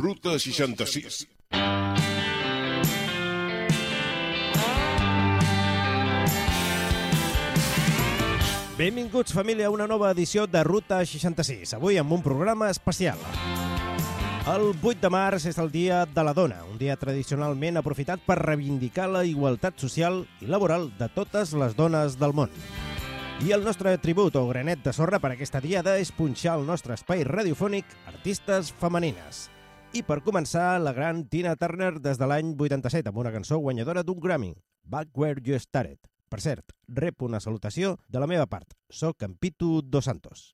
Ruta 66. Benvinguts, família, a una nova edició de Ruta 66. Avui amb un programa especial. El 8 de març és el Dia de la Dona, un dia tradicionalment aprofitat per reivindicar la igualtat social i laboral de totes les dones del món. I el nostre tribut o granet de sorra per aquesta diada és punxar el nostre espai radiofònic Artistes Femenines. I per començar, la gran Tina Turner des de l'any 87 amb una cançó guanyadora d'un Grammy, Back Where You Started. Per cert, rep una salutació de la meva part. Soc en Pitu Dos Santos.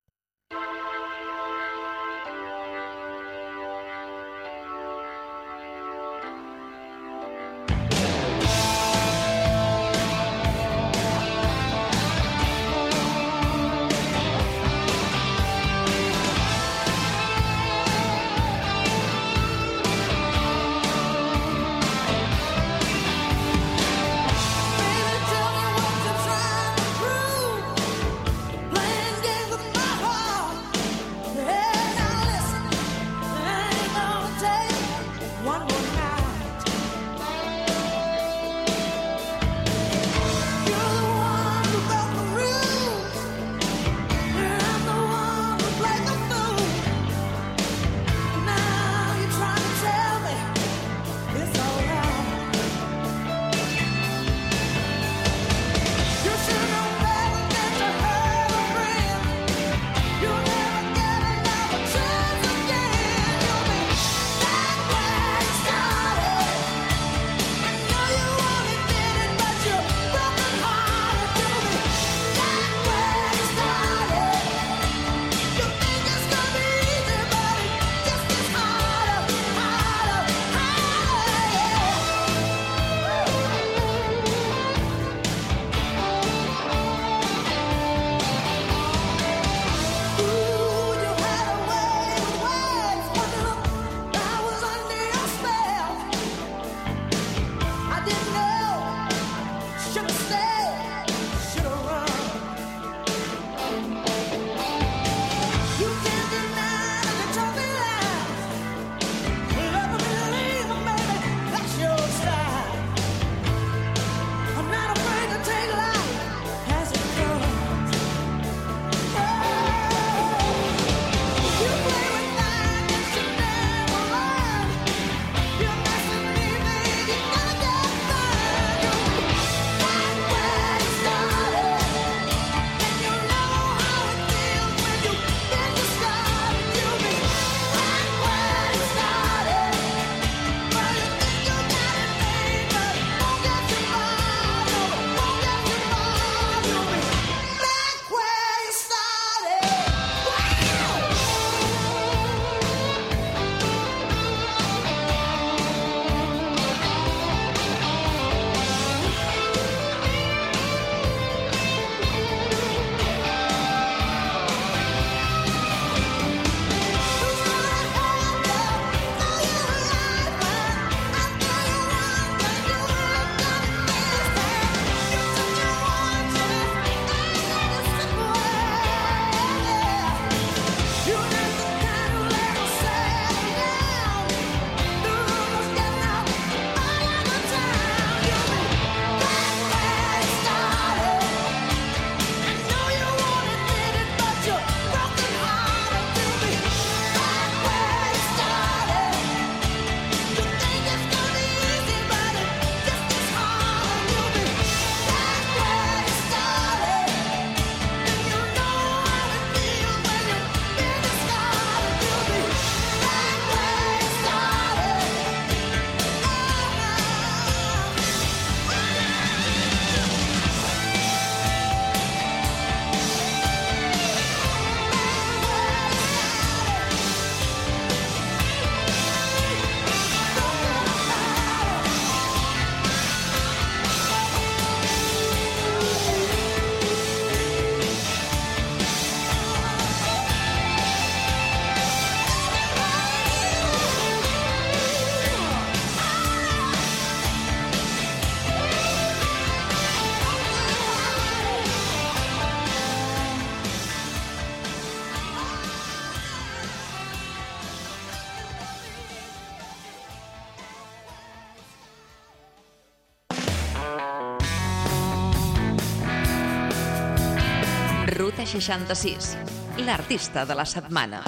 66, l'artista de la setmana.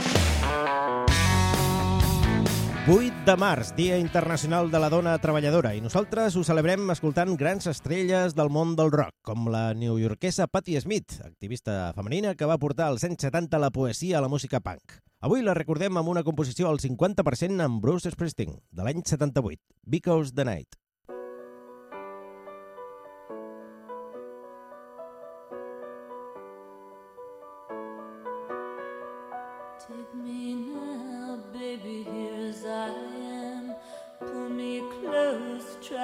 8 de març, Dia Internacional de la Dona Treballadora, i nosaltres ho celebrem escoltant grans estrelles del món del rock, com la neoyorquesa Patti Smith, activista femenina que va portar als anys 70 la poesia a la música punk. Avui la recordem amb una composició al 50% amb Bruce Springsteen, de l'any 78, Because the Night.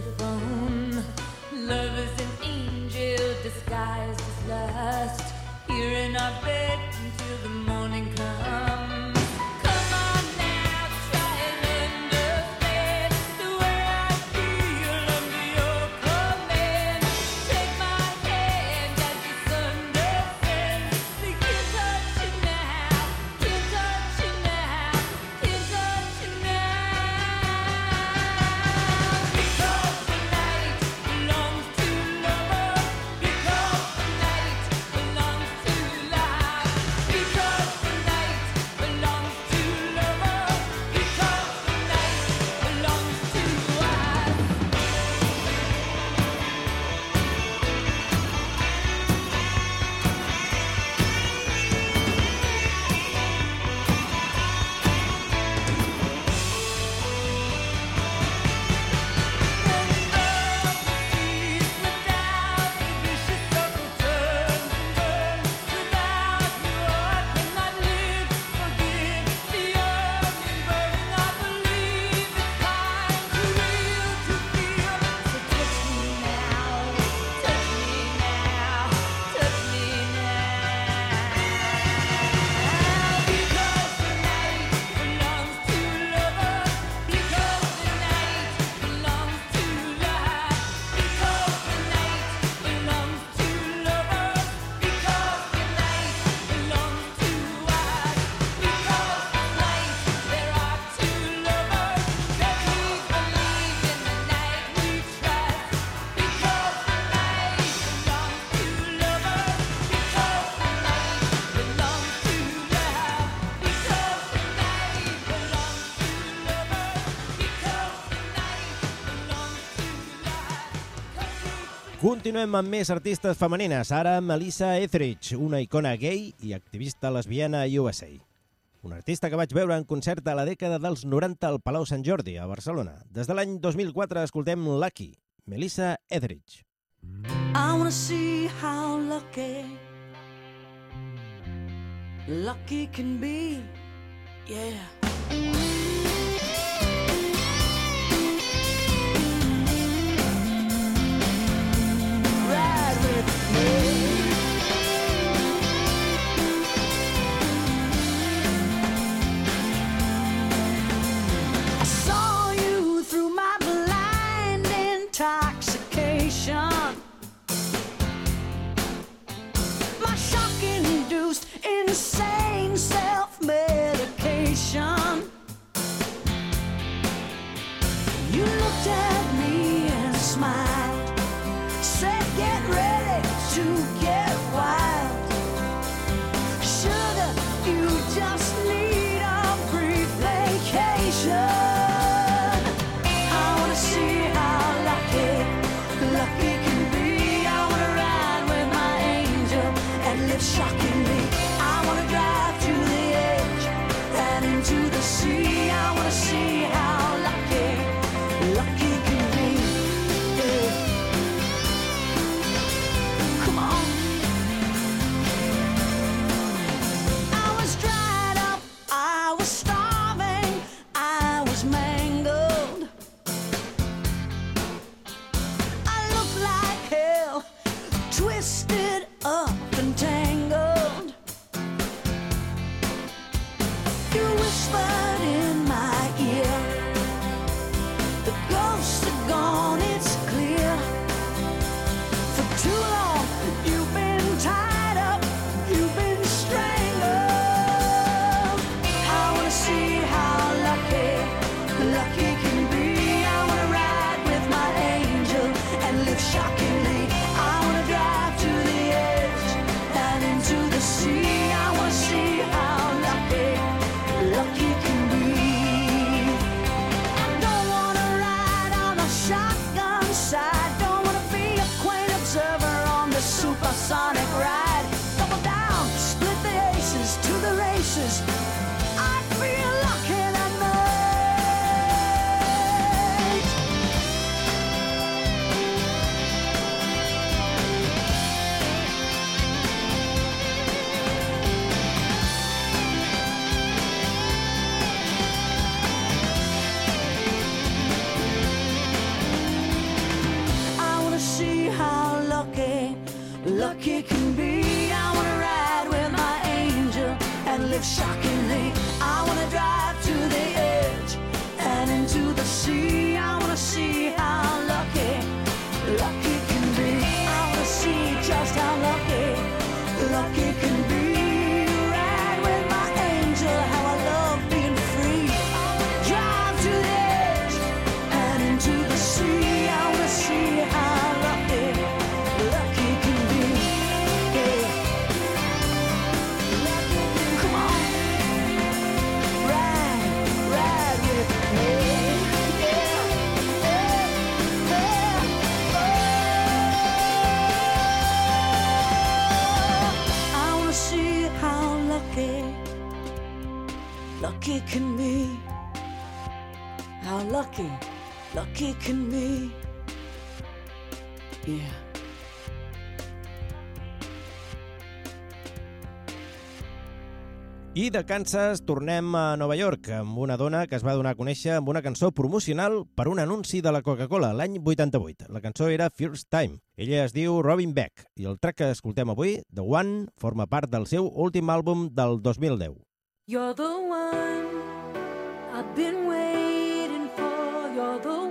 The telephone. Love is an angel disguised as lust. Here in our bed Continuem amb més artistes femenines. Ara Melissa Etheridge, una icona gay i activista lesbiana a USA. Una artista que vaig veure en concert a la dècada dels 90 al Palau Sant Jordi, a Barcelona. Des de l'any 2004 escoltem Lucky, Melissa Etheridge. I wanna see how lucky lucky can be. Yeah. Yeah. De Kansas tornem a Nova York amb una dona que es va donar a conèixer amb una cançó promocional per un anunci de la Coca-Cola l'any 88. La cançó era First Time. Ella es diu Robin Beck i el track que escoltem avui, The One, forma part del seu últim àlbum del 2010. You're the one I've been waiting for, you're the one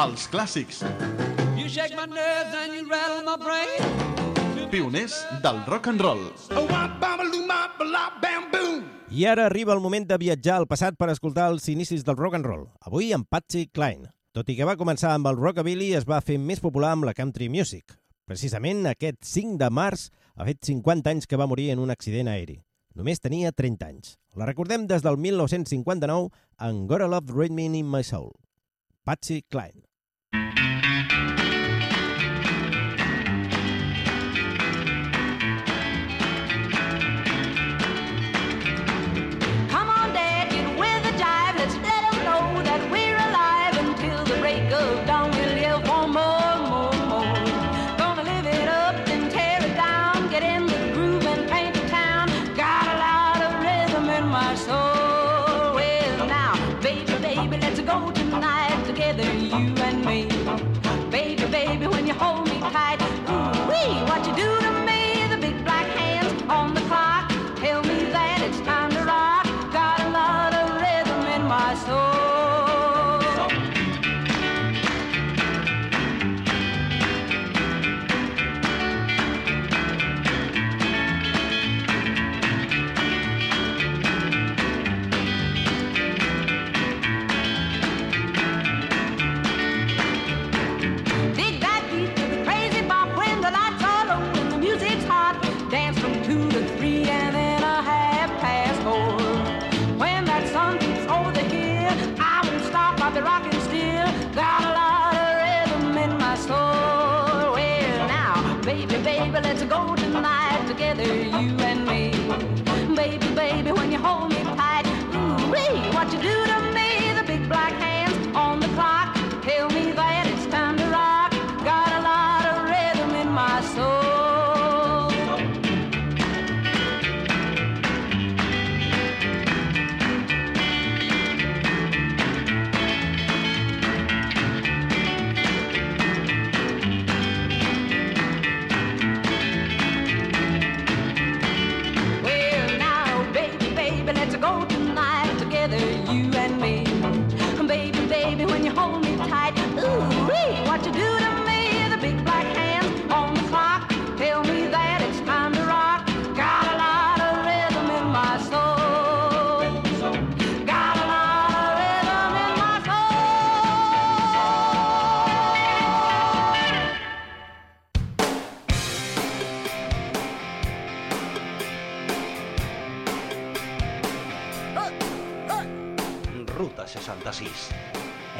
Els clàssics. Pioners del rock and roll. I ara arriba el moment de viatjar al passat per escoltar els inicis del rock and roll. Avui amb Patsy Cline. Tot i que va començar amb el rockabilly, es va fer més popular amb la country music. Precisament aquest 5 de març ha fet 50 anys que va morir en un accident aeri. Només tenia 30 anys. La recordem des del 1959 en Gotta Love Rhythm in My Soul. Patsy Cline.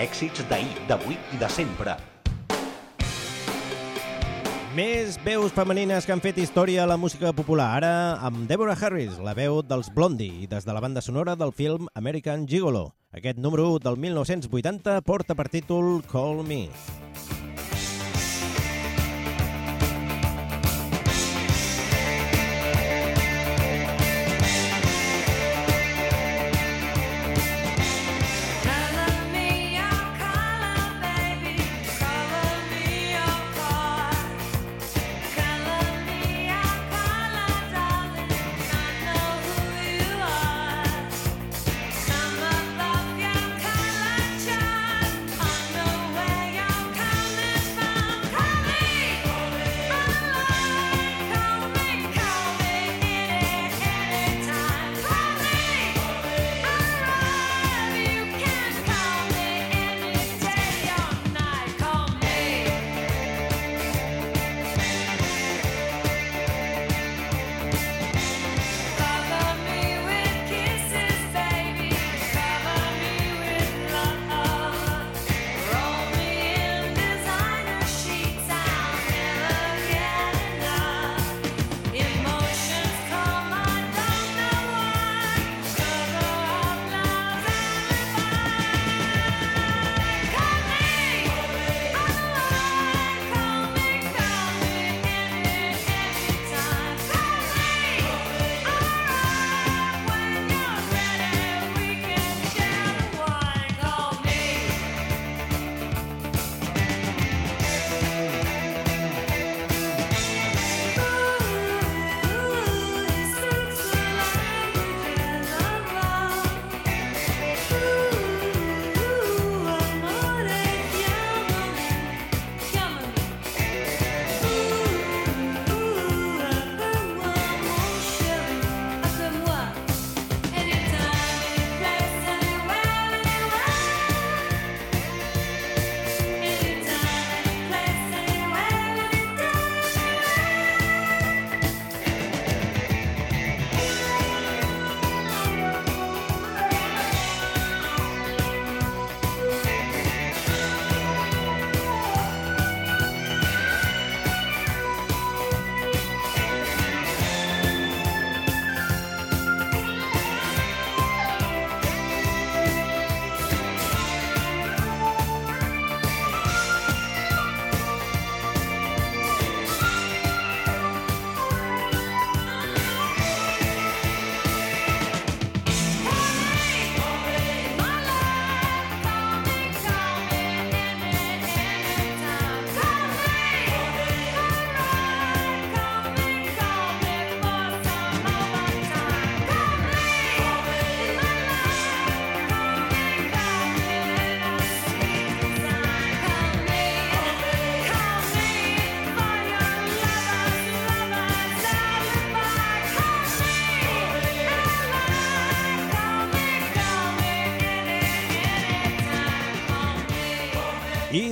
èxits d'ahir, d'avui i de sempre. Més veus femenines que han fet història a la música popular. Ara amb Deborah Harris, la veu dels Blondie, des de la banda sonora del film American Gigolo. Aquest número 1 del 1980 porta per títol Call Me. Call Me.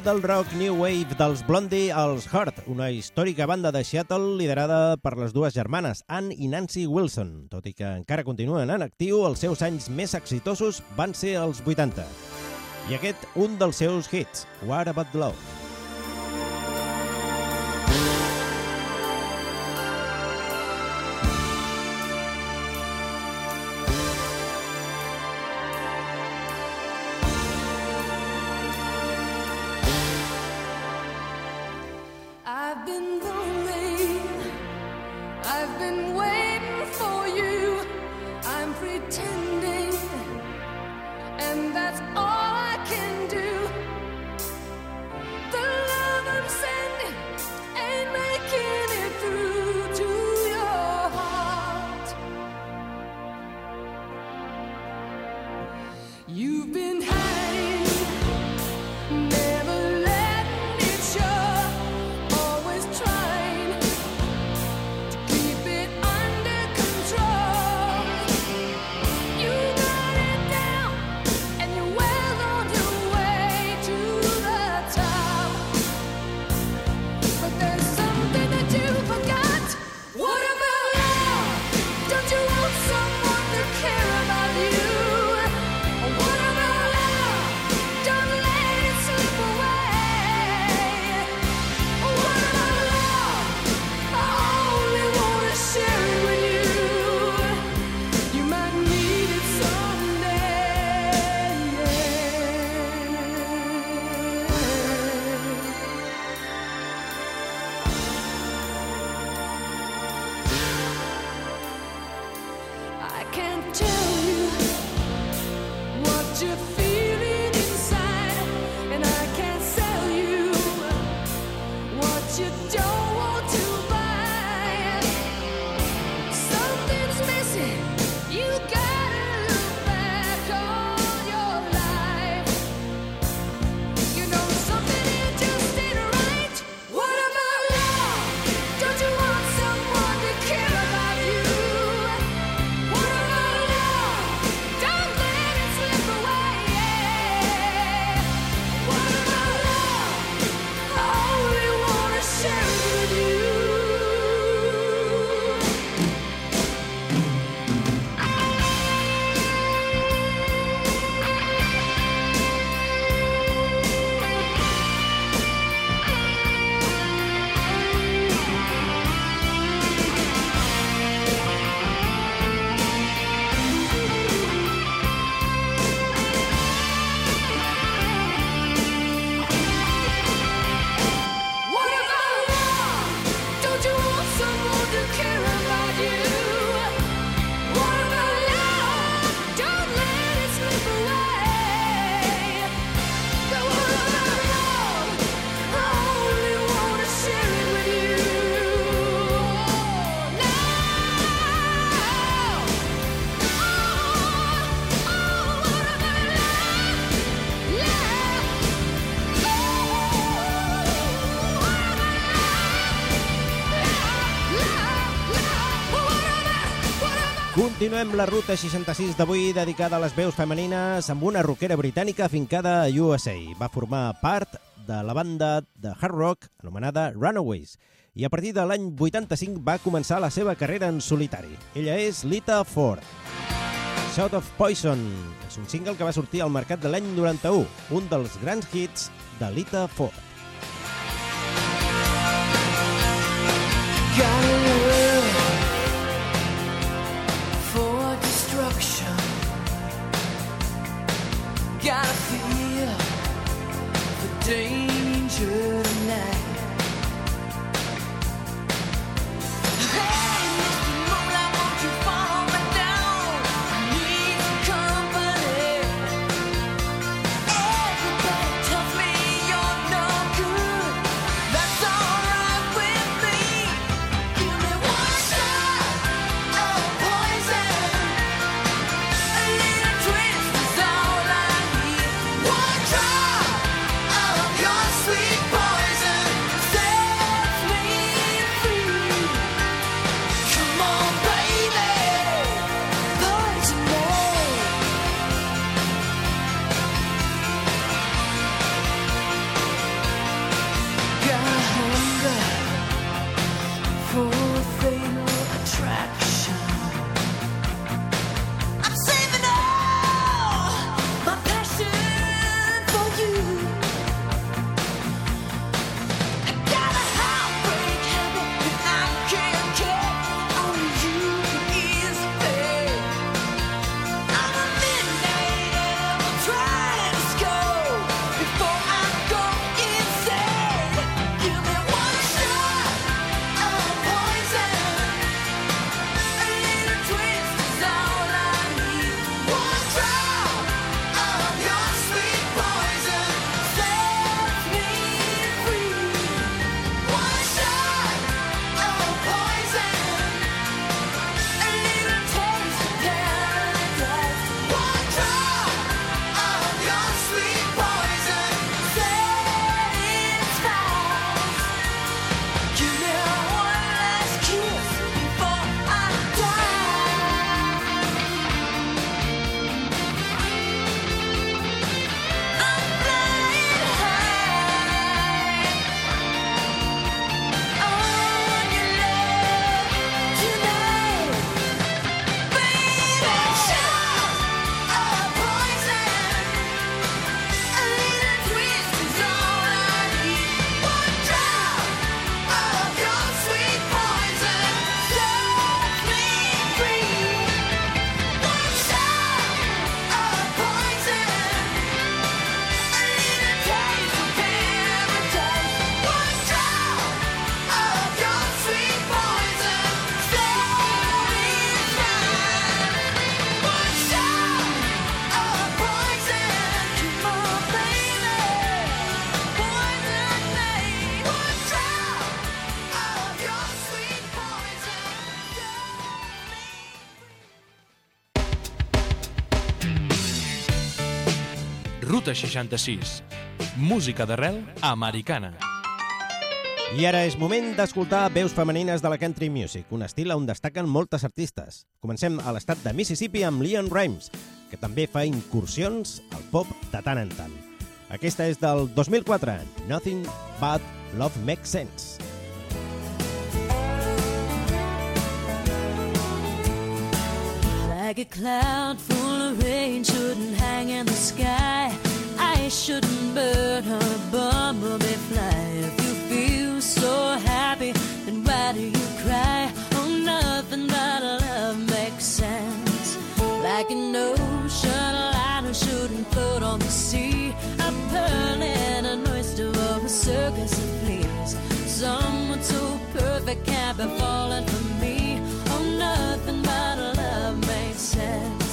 Del rock new wave dels Blondie als Heart, una històrica banda de Seattle liderada per les dues germanes, Ann i Nancy Wilson. Tot i que encara continuen en actiu, els seus anys més exitosos van ser els 80. I aquest, un dels seus hits, What About Love. Been lonely. Continuem la ruta 66 d'avui dedicada a les veus femenines amb una rockera britànica afincada a USA. Va formar part de la banda de hard rock anomenada Runaways i a partir de l'any 85 va començar la seva carrera en solitari. Ella és Lita Ford. Shout of Poison és un single que va sortir al mercat de l'any 91, un dels grans hits de Lita Ford. Ruta 66. Música d'arrel americana. I ara és moment d'escoltar veus femenines de la country music, un estil on destaquen moltes artistes. Comencem a l'estat de Mississippi amb Leon Rimes, que també fa incursions al pop de tant en tant. Aquesta és del 2004, Nothing But Love Makes Sense. Like a cloud full of rain shouldn't hang in the sky. I shouldn't burn a bumblebee fly. If you feel so happy, then why do you cry? Oh, nothing but love makes sense. Like an ocean liner shouldn't float on the sea. A pearl in an oyster or a circus of fleas. Someone so perfect can't be falling for me. Oh, nothing but love makes sense.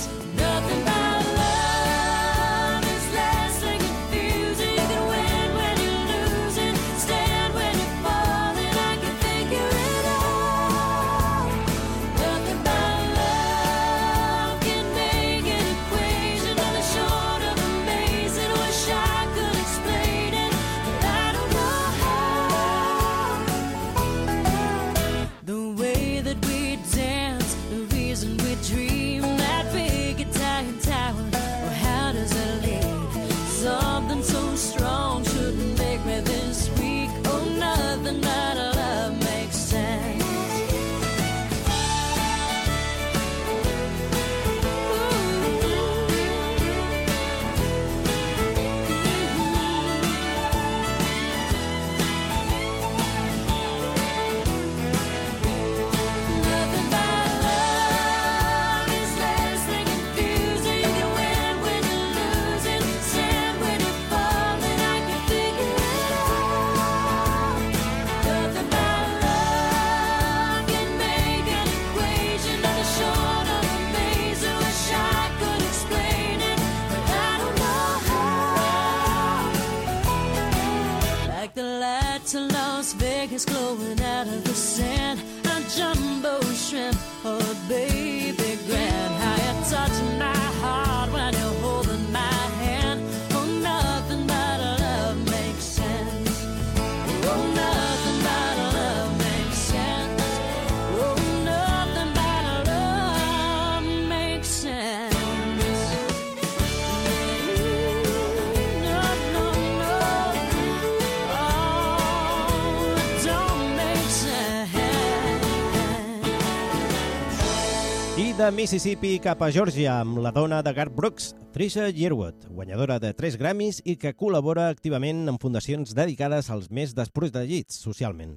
De Mississippi cap a Georgia amb la dona de Garth Brooks, Trisha Yearwood, guanyadora de 3 Grammys i que col·labora activament en fundacions dedicades als més desprotegits socialment.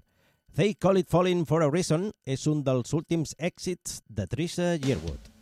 They Call It Falling for a Reason és un dels últims èxits de Trisha Yearwood.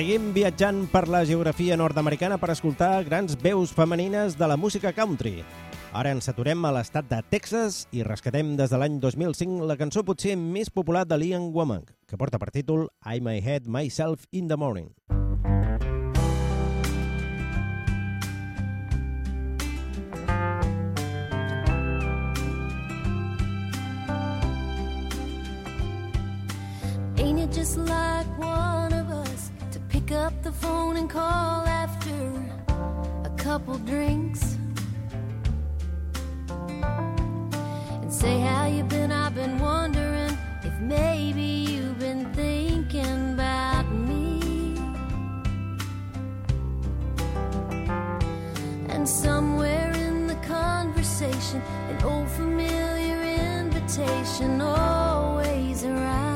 Seguim viatjant per la geografia nord-americana per escoltar grans veus femenines de la música country. Ara ens aturem a l'estat de Texas i rescatem des de l'any 2005 la cançó potser més popular de Liam Womack, que porta per títol I May Head Myself in the Morning. The phone and call after a couple drinks? And say how you been, I've been wondering if maybe you've been thinking about me. And somewhere in the conversation, an old familiar invitation always arrives.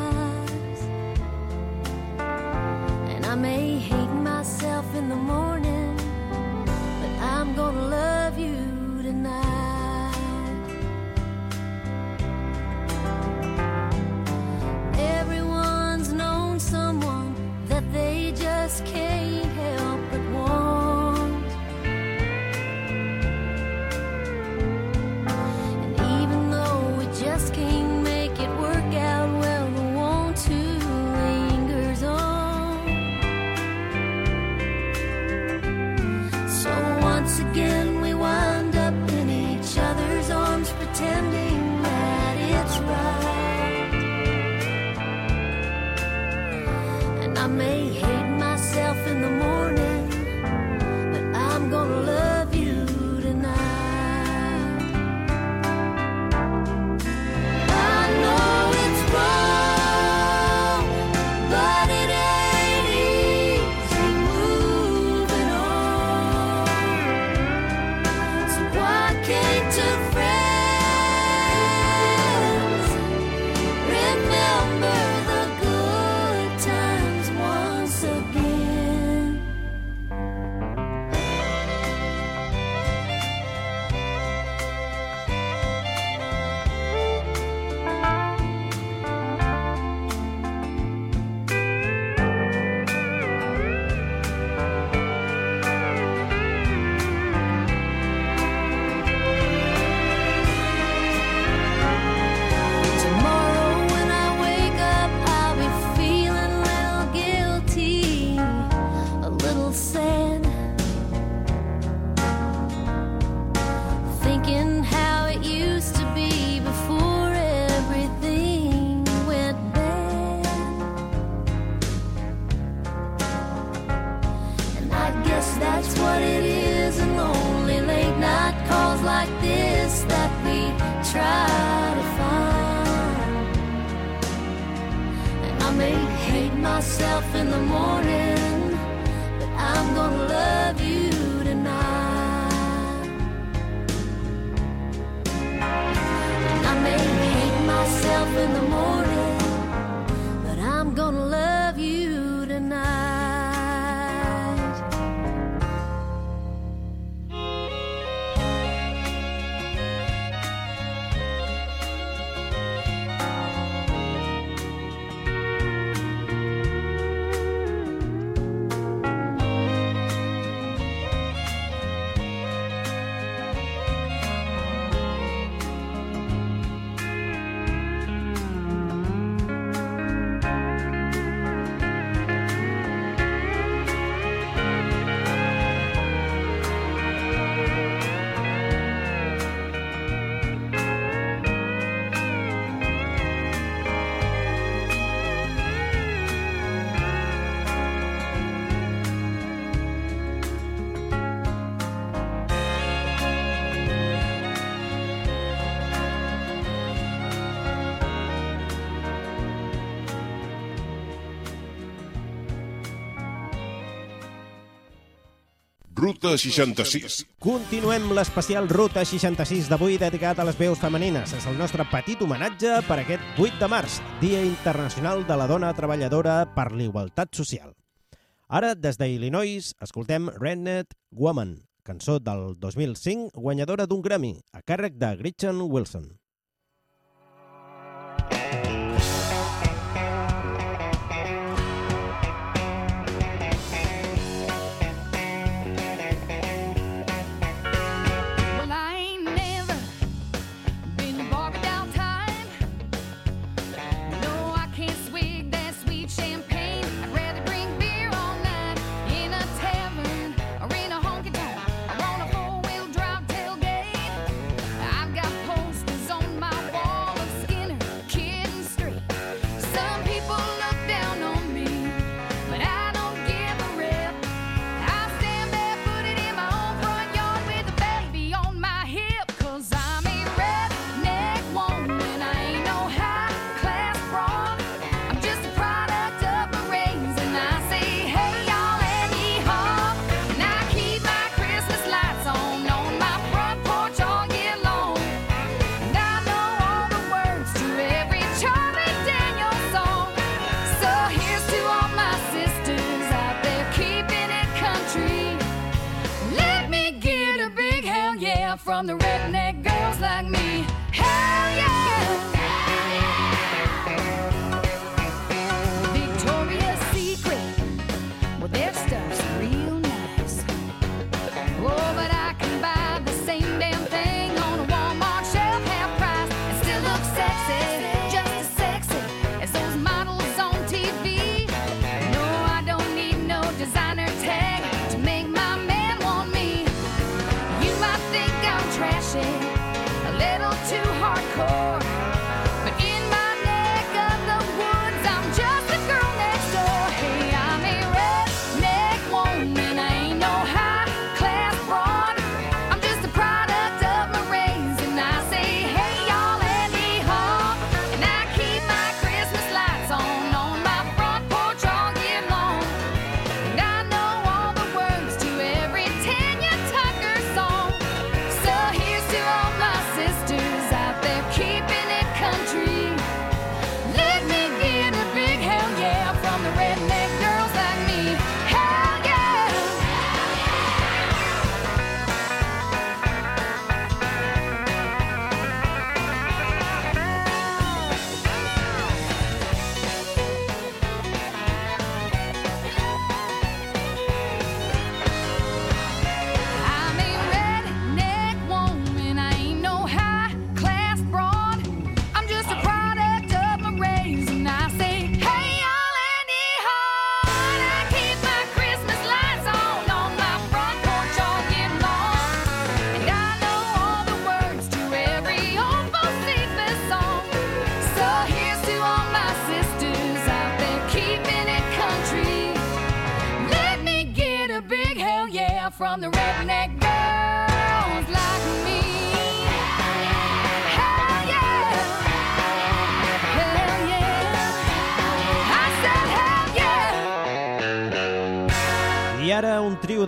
In the morning, but I'm gonna love you tonight. Everyone's known someone that they just can't Ruta 66. Continuem l'especial Ruta 66 d'avui dedicat a les veus femenines. És el nostre petit homenatge per aquest 8 de març, Dia Internacional de la Dona Treballadora per l'Igualtat Social. Ara, des d'Illinois, escoltem Redneck Woman, cançó del 2005, guanyadora d'un Grammy, a càrrec de Gretchen Wilson.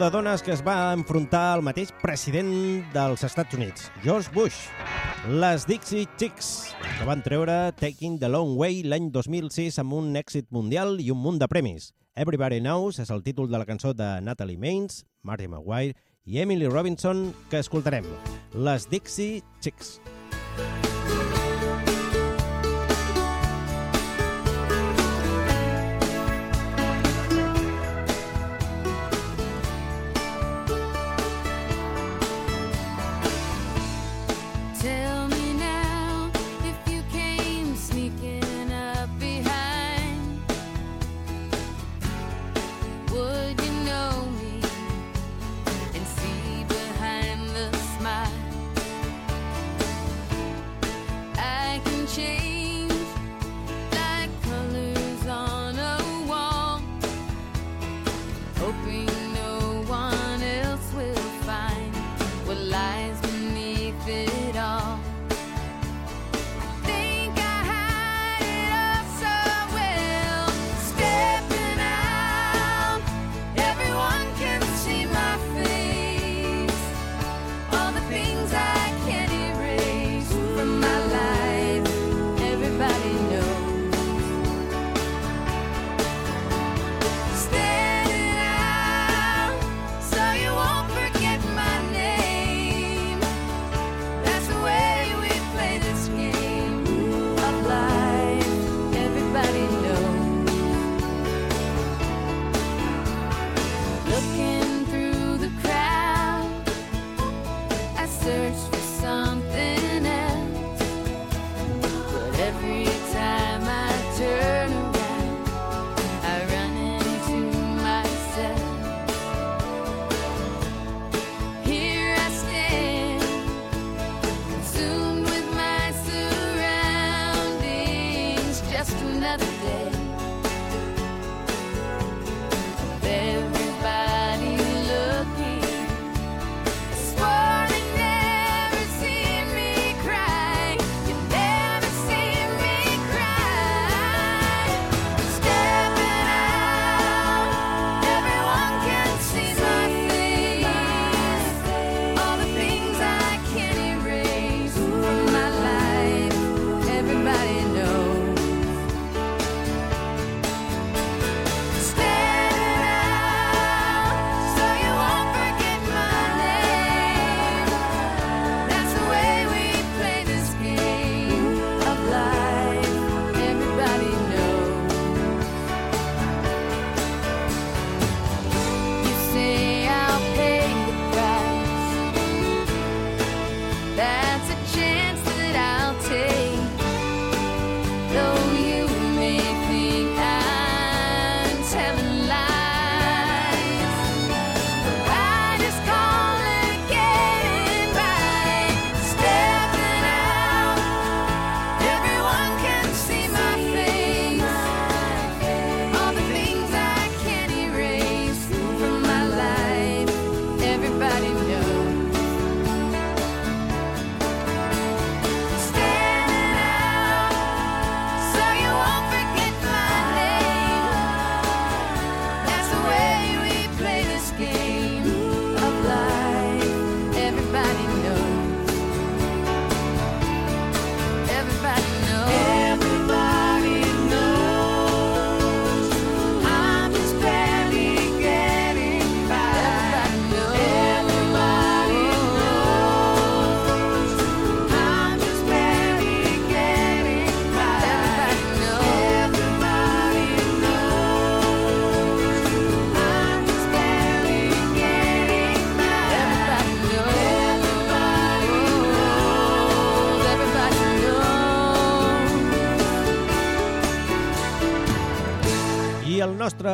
de dones que es va enfrontar al mateix president dels Estats Units, George Bush. Les Dixie Chicks, que van treure Taking the Long Way l'any 2006 amb un èxit mundial i un munt de premis. Everybody Knows és el títol de la cançó de Natalie Maines, Marty Maguire i Emily Robinson, que escoltarem. Les Dixie Chicks.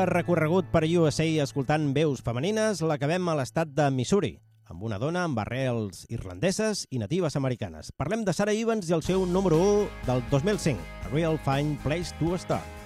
recorregut per USA escoltant veus femenines l'acabem a l'estat de Missouri, amb una dona amb arrels irlandeses i natives americanes. Parlem de Sarah Evans i el seu número 1 del 2005, A Real Fine Place to Start.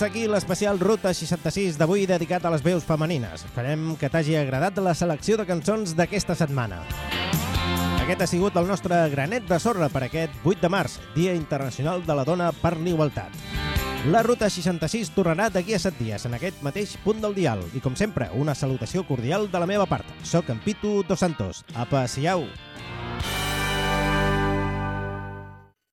fins aquí l'especial Ruta 66 d'avui dedicat a les veus femenines. Esperem que t'hagi agradat la selecció de cançons d'aquesta setmana. Aquest ha sigut el nostre granet de sorra per aquest 8 de març, Dia Internacional de la Dona per l'Igualtat. La Ruta 66 tornarà d'aquí a 7 dies, en aquest mateix punt del dial. I com sempre, una salutació cordial de la meva part. Soc en Pitu Dos Santos. Apa, siau!